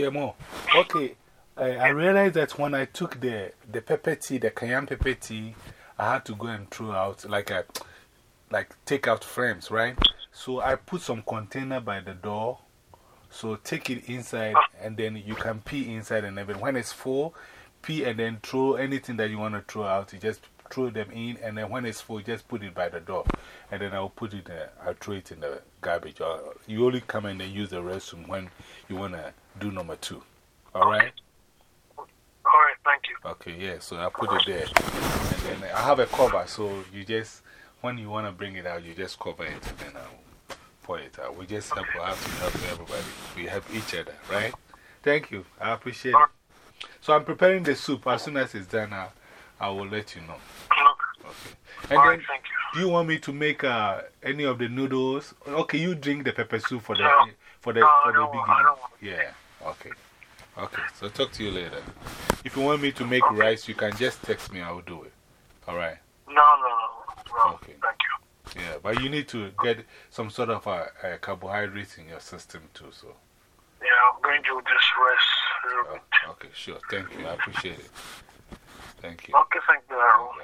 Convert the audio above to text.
Yeah, more. Okay. I, I realized that when I took the, the pepper tea, the cayenne pepper tea, I had to go and throw out, like, a, like take out frames, right? So I put some container by the door. So take it inside and then you can pee inside and everything. When it's full, pee and then throw anything that you want to throw out. You just throw them in and then when it's full, just put it by the door. And then I'll put it, uh, I'll throw it in the garbage. Or you only come and then use the restroom when you want to do number two. All right? All right, thank you. Okay, yeah, so I put it there. And then I have a cover, so you just, when you want to bring it out, you just cover it and then I'll pour it out. We just help, we have to help everybody. We help each other, right? Thank you. I appreciate it. So I'm preparing the soup. As soon as it's done, I, I will let you know. Okay. And All then, right, do you want me to make uh, any of the noodles? Okay, you drink the pepper soup for the, No. for the, No, for the don't want- I beginning. Yeah, okay. Okay, so talk to you later. If you want me to make rice, you can just text me, I will do it. All right. No, no, no. no Okay. Thank you. Yeah, but you need to get some sort of uh, uh, carbohydrates in your system too. So, Yeah, I'm going to just rest okay, sure. Thank you. I appreciate it. Thank you. Okay, thank you, Harold.